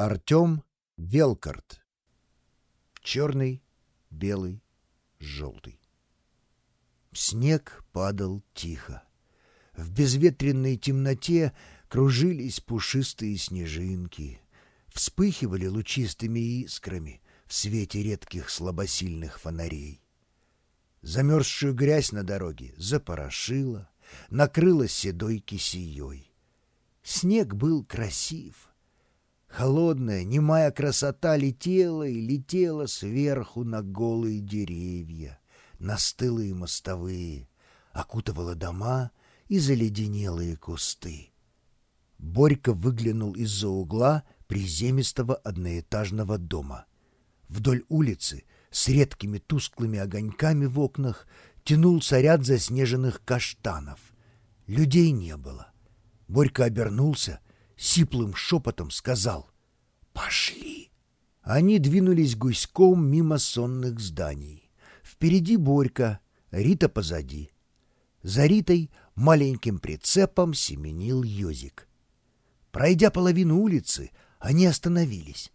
Артем Велкарт. Черный, белый, желтый. Снег падал тихо. В безветренной темноте кружились пушистые снежинки, вспыхивали лучистыми искрами в свете редких слабосильных фонарей. Замерзшую грязь на дороге запорошила, накрыла седой кисеей. Снег был красив. Холодная, немая красота летела и летела сверху на голые деревья, на стылые мостовые, окутывала дома и заледенелые кусты. Борька выглянул из-за угла приземистого одноэтажного дома. Вдоль улицы с редкими тусклыми огоньками в окнах тянулся ряд заснеженных каштанов. Людей не было. Борька обернулся, сиплым шепотом сказал «Пошли!». Они двинулись гуськом мимо сонных зданий. Впереди Борька, Рита позади. За Ритой маленьким прицепом семенил Йозик. Пройдя половину улицы, они остановились.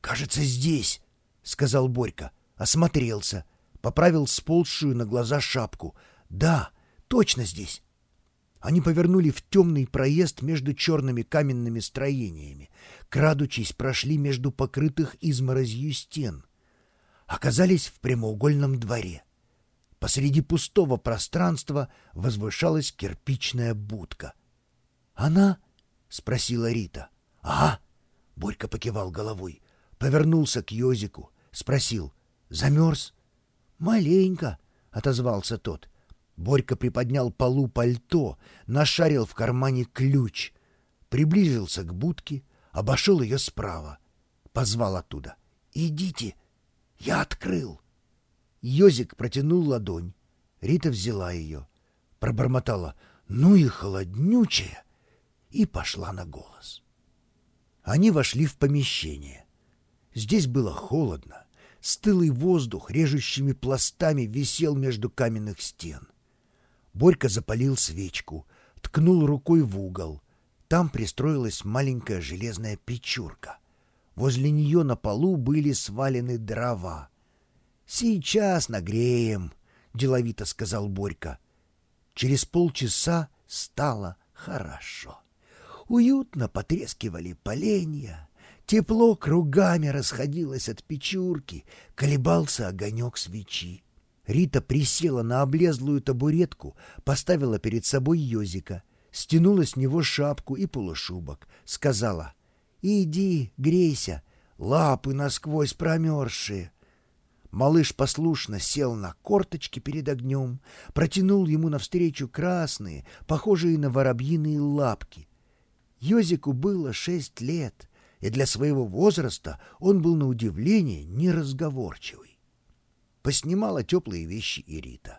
«Кажется, здесь», — сказал Борька. Осмотрелся, поправил сползшую на глаза шапку. «Да, точно здесь». Они повернули в темный проезд между черными каменными строениями. Крадучись, прошли между покрытых изморозью стен. Оказались в прямоугольном дворе. Посреди пустого пространства возвышалась кирпичная будка. «Она?» — спросила Рита. «Ага!» — Борька покивал головой. Повернулся к Йозику, спросил. «Замерз?» «Маленько», — отозвался тот. Борька приподнял полу пальто, нашарил в кармане ключ, приблизился к будке, обошел ее справа. Позвал оттуда. «Идите, я открыл». Йозик протянул ладонь. Рита взяла ее, пробормотала «Ну и холоднючая!» и пошла на голос. Они вошли в помещение. Здесь было холодно. Стылый воздух режущими пластами висел между каменных стен. Борька запалил свечку, ткнул рукой в угол. Там пристроилась маленькая железная печурка. Возле нее на полу были свалены дрова. «Сейчас нагреем», — деловито сказал Борька. Через полчаса стало хорошо. Уютно потрескивали поленья, Тепло кругами расходилось от печурки, колебался огонек свечи. Рита присела на облезлую табуретку, поставила перед собой Йозика, стянула с него шапку и полушубок, сказала «Иди, грейся, лапы насквозь промерзшие». Малыш послушно сел на корточки перед огнем, протянул ему навстречу красные, похожие на воробьиные лапки. Йозику было шесть лет — и для своего возраста он был на удивление неразговорчивый. Поснимала теплые вещи и Рита.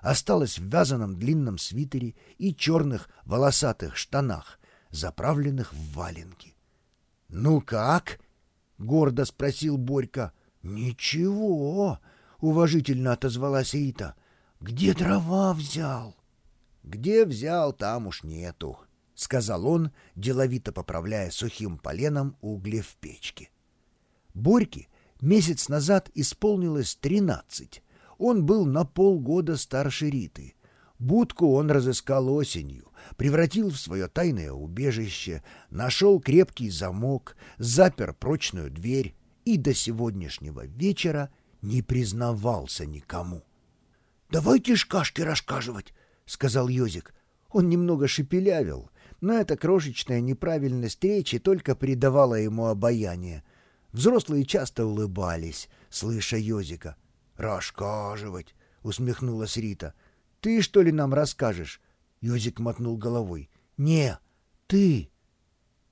Осталась в вязаном длинном свитере и черных волосатых штанах, заправленных в валенки. — Ну как? — гордо спросил Борька. — Ничего, — уважительно отозвалась Рита. — Где дрова взял? — Где взял, там уж нету, — сказал он, деловито поправляя сухим поленом угли в печке. Борьке месяц назад исполнилось тринадцать. Он был на полгода старше Риты. Будку он разыскал осенью, превратил в свое тайное убежище, нашел крепкий замок, запер прочную дверь и до сегодняшнего вечера не признавался никому. — Давайте шкашки рассказывать, — сказал Йозик. Он немного шепелявил, но эта крошечная неправильность речи только придавала ему обаяние. Взрослые часто улыбались, слыша Йозика. «Рассказывать!» — усмехнулась Рита. «Ты, что ли, нам расскажешь?» Йозик мотнул головой. «Не, ты!»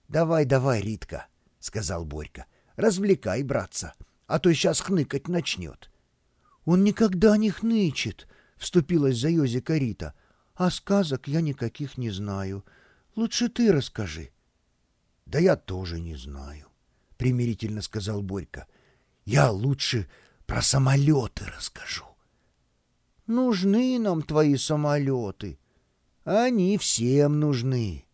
«Давай, давай, Ритка!» — сказал Борька. «Развлекай, братца, а то сейчас хныкать начнет». «Он никогда не хнычет!» — вступилась за Йозика Рита. «А сказок я никаких не знаю. Лучше ты расскажи. — Да я тоже не знаю, — примирительно сказал Борька. — Я лучше про самолеты расскажу. — Нужны нам твои самолеты. Они всем нужны.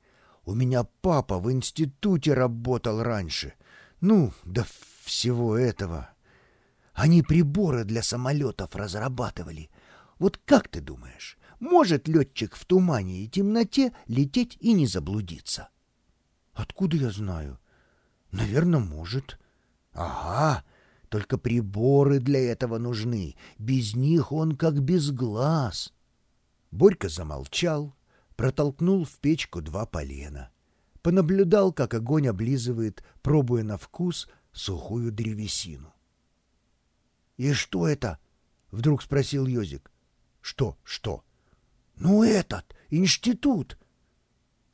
У меня папа в институте работал раньше. Ну, до всего этого. Они приборы для самолетов разрабатывали. Вот как ты думаешь, может летчик в тумане и темноте лететь и не заблудиться? Откуда я знаю? Наверное, может. Ага, только приборы для этого нужны. Без них он как без глаз. Борька замолчал, протолкнул в печку два полена. Понаблюдал, как огонь облизывает, пробуя на вкус сухую древесину. — И что это? — вдруг спросил Йозик. — Что, что? — Ну этот, институт.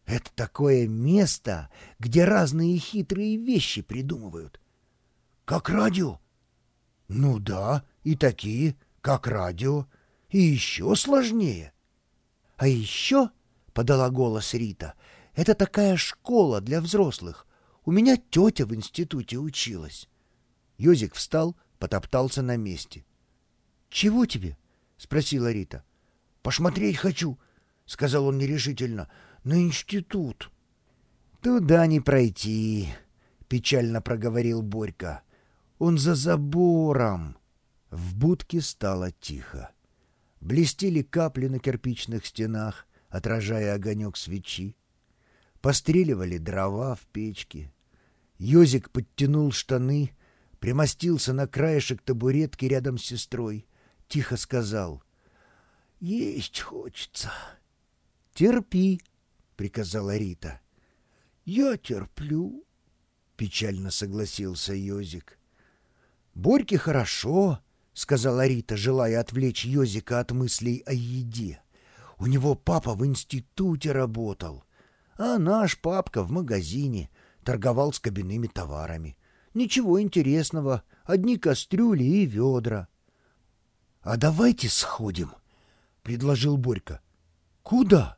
Это такое место, где разные хитрые вещи придумывают. — Как радио? — Ну да, и такие, как радио, и еще сложнее. — А еще, — подала голос Рита, — это такая школа для взрослых. У меня тетя в институте училась. Йозик встал, потоптался на месте. — Чего тебе? — спросила Рита. — Посмотреть хочу, — сказал он нерешительно, — на институт. — Туда не пройти, — печально проговорил Борька. — Он за забором. В будке стало тихо. Блестели капли на кирпичных стенах, отражая огонек свечи. Постреливали дрова в печке. Йозик подтянул штаны, примостился на краешек табуретки рядом с сестрой, тихо сказал — Есть хочется. — Терпи, — приказала Рита. — Я терплю, — печально согласился Йозик. — Борьке хорошо, — сказала Рита, желая отвлечь Йозика от мыслей о еде. У него папа в институте работал, а наш папка в магазине торговал с кабинными товарами. Ничего интересного, одни кастрюли и ведра. — А давайте сходим, — предложил Борька. — Куда? —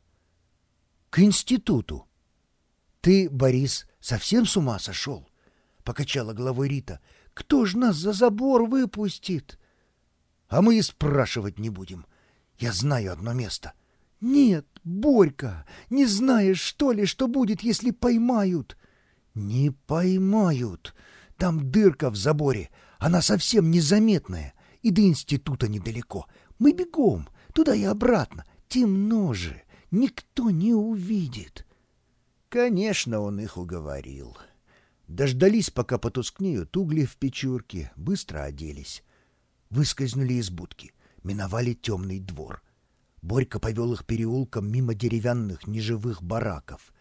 К институту. — Ты, Борис, совсем с ума сошел? — покачала головой Рита. — Кто ж нас за забор выпустит? — А мы и спрашивать не будем. Я знаю одно место. — Нет, Борька, не знаешь, что ли, что будет, если поймают? — Не поймают. Там дырка в заборе, она совсем незаметная, и до института недалеко. Мы бегом, туда и обратно. Темно же, никто не увидит. Конечно, он их уговорил. Дождались, пока потускнеют угли в печурке, быстро оделись. Выскользнули из будки, миновали темный двор. Борька повел их переулком мимо деревянных неживых бараков.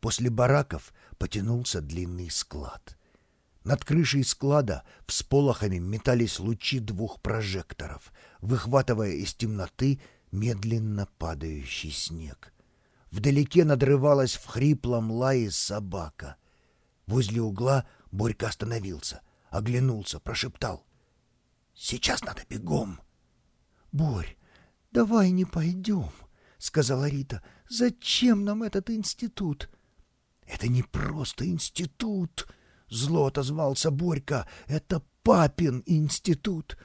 После бараков потянулся длинный склад — над крышей склада всполохами метались лучи двух прожекторов, выхватывая из темноты медленно падающий снег. Вдалеке надрывалась в хриплом лае собака. Возле угла Борька остановился, оглянулся, прошептал. — Сейчас надо бегом. — Борь, давай не пойдем, — сказала Рита. — Зачем нам этот институт? — Это не просто институт, — Зло отозвался Борька. Это папин институт.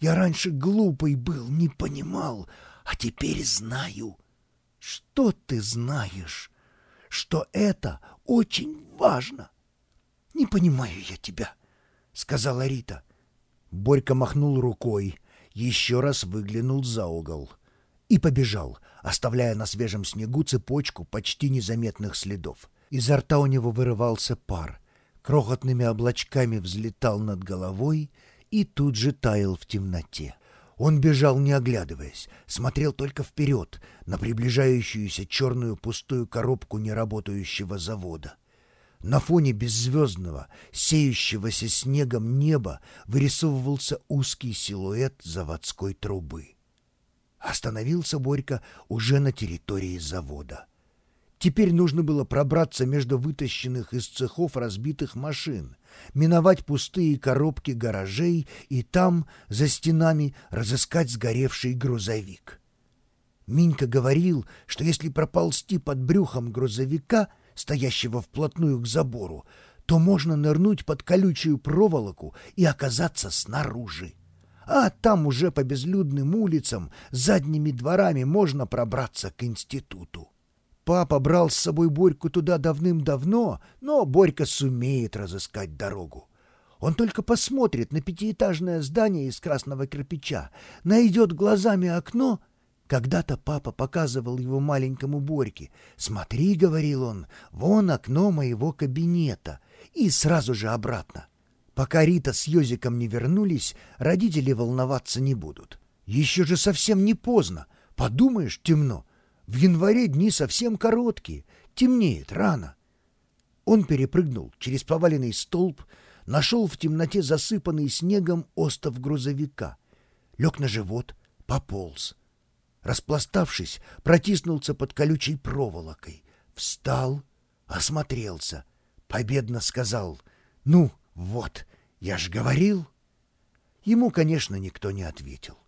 Я раньше глупый был, не понимал, а теперь знаю. Что ты знаешь? Что это очень важно. Не понимаю я тебя, сказала Рита. Борька махнул рукой, еще раз выглянул за угол и побежал, оставляя на свежем снегу цепочку почти незаметных следов. Изо рта у него вырывался пар крохотными облачками взлетал над головой и тут же таял в темноте. Он бежал, не оглядываясь, смотрел только вперед, на приближающуюся черную пустую коробку неработающего завода. На фоне беззвездного, сеющегося снегом неба вырисовывался узкий силуэт заводской трубы. Остановился Борька уже на территории завода. Теперь нужно было пробраться между вытащенных из цехов разбитых машин, миновать пустые коробки гаражей и там, за стенами, разыскать сгоревший грузовик. Минька говорил, что если проползти под брюхом грузовика, стоящего вплотную к забору, то можно нырнуть под колючую проволоку и оказаться снаружи. А там уже по безлюдным улицам, задними дворами можно пробраться к институту. Папа брал с собой Борьку туда давным-давно, но Борька сумеет разыскать дорогу. Он только посмотрит на пятиэтажное здание из красного кирпича, найдет глазами окно. Когда-то папа показывал его маленькому Борьке. «Смотри», — говорил он, — «вон окно моего кабинета». И сразу же обратно. Пока Рита с Йозиком не вернулись, родители волноваться не будут. Еще же совсем не поздно. Подумаешь, темно. В январе дни совсем короткие. Темнеет рано. Он перепрыгнул через поваленный столб, нашел в темноте засыпанный снегом остов грузовика. Лег на живот, пополз. Распластавшись, протиснулся под колючей проволокой. Встал, осмотрелся, победно сказал «Ну, вот, я ж говорил». Ему, конечно, никто не ответил.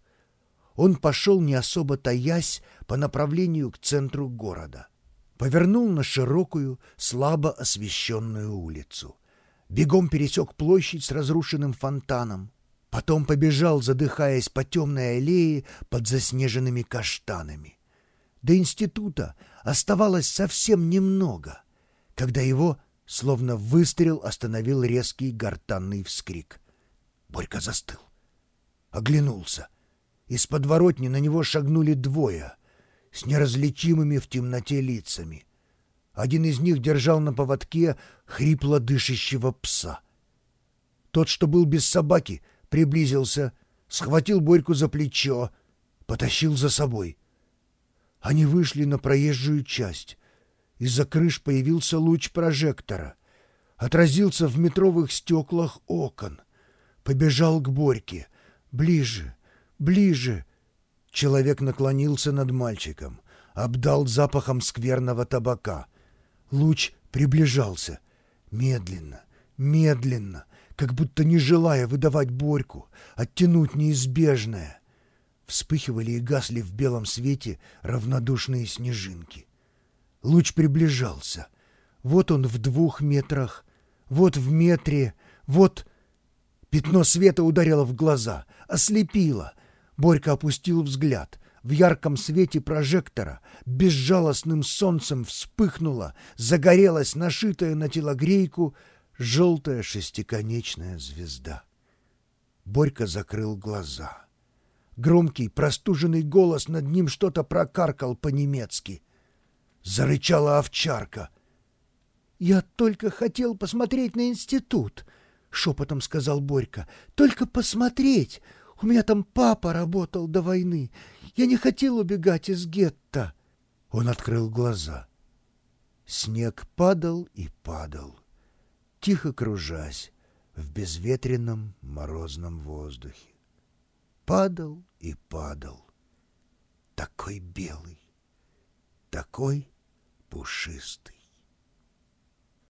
Он пошел, не особо таясь, по направлению к центру города. Повернул на широкую, слабо освещенную улицу бегом пересек площадь с разрушенным фонтаном, потом побежал, задыхаясь по темной аллее под заснеженными каштанами. До института оставалось совсем немного, когда его, словно выстрел, остановил резкий гортанный вскрик. Борька застыл. Оглянулся. Из подворотни на него шагнули двое с неразличимыми в темноте лицами — один из них держал на поводке хрипло дышащего пса. Тот, что был без собаки, приблизился, схватил Борьку за плечо, потащил за собой. Они вышли на проезжую часть. Из-за крыш появился луч прожектора. Отразился в метровых стеклах окон. Побежал к Борьке. Ближе, ближе. Человек наклонился над мальчиком, обдал запахом скверного табака — Луч приближался. Медленно, медленно, как будто не желая выдавать Борьку, оттянуть неизбежное. Вспыхивали и гасли в белом свете равнодушные снежинки. Луч приближался. Вот он в двух метрах, вот в метре, вот... Пятно света ударило в глаза, ослепило. Борька опустил взгляд в ярком свете прожектора безжалостным солнцем вспыхнула, загорелась нашитая на телогрейку желтая шестиконечная звезда. Борька закрыл глаза. Громкий, простуженный голос над ним что-то прокаркал по-немецки. Зарычала овчарка. «Я только хотел посмотреть на институт», — шепотом сказал Борька. «Только посмотреть. У меня там папа работал до войны. Я не хотел убегать из гетто. Он открыл глаза. Снег падал и падал, тихо кружась в безветренном морозном воздухе. Падал и падал. Такой белый, такой пушистый.